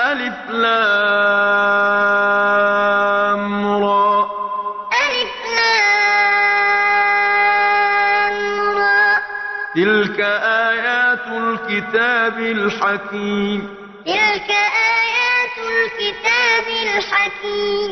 ألف لام را. ألف لام را. تلك آيات الكتاب الحكيم. تلك آيات الكتاب الحكيم.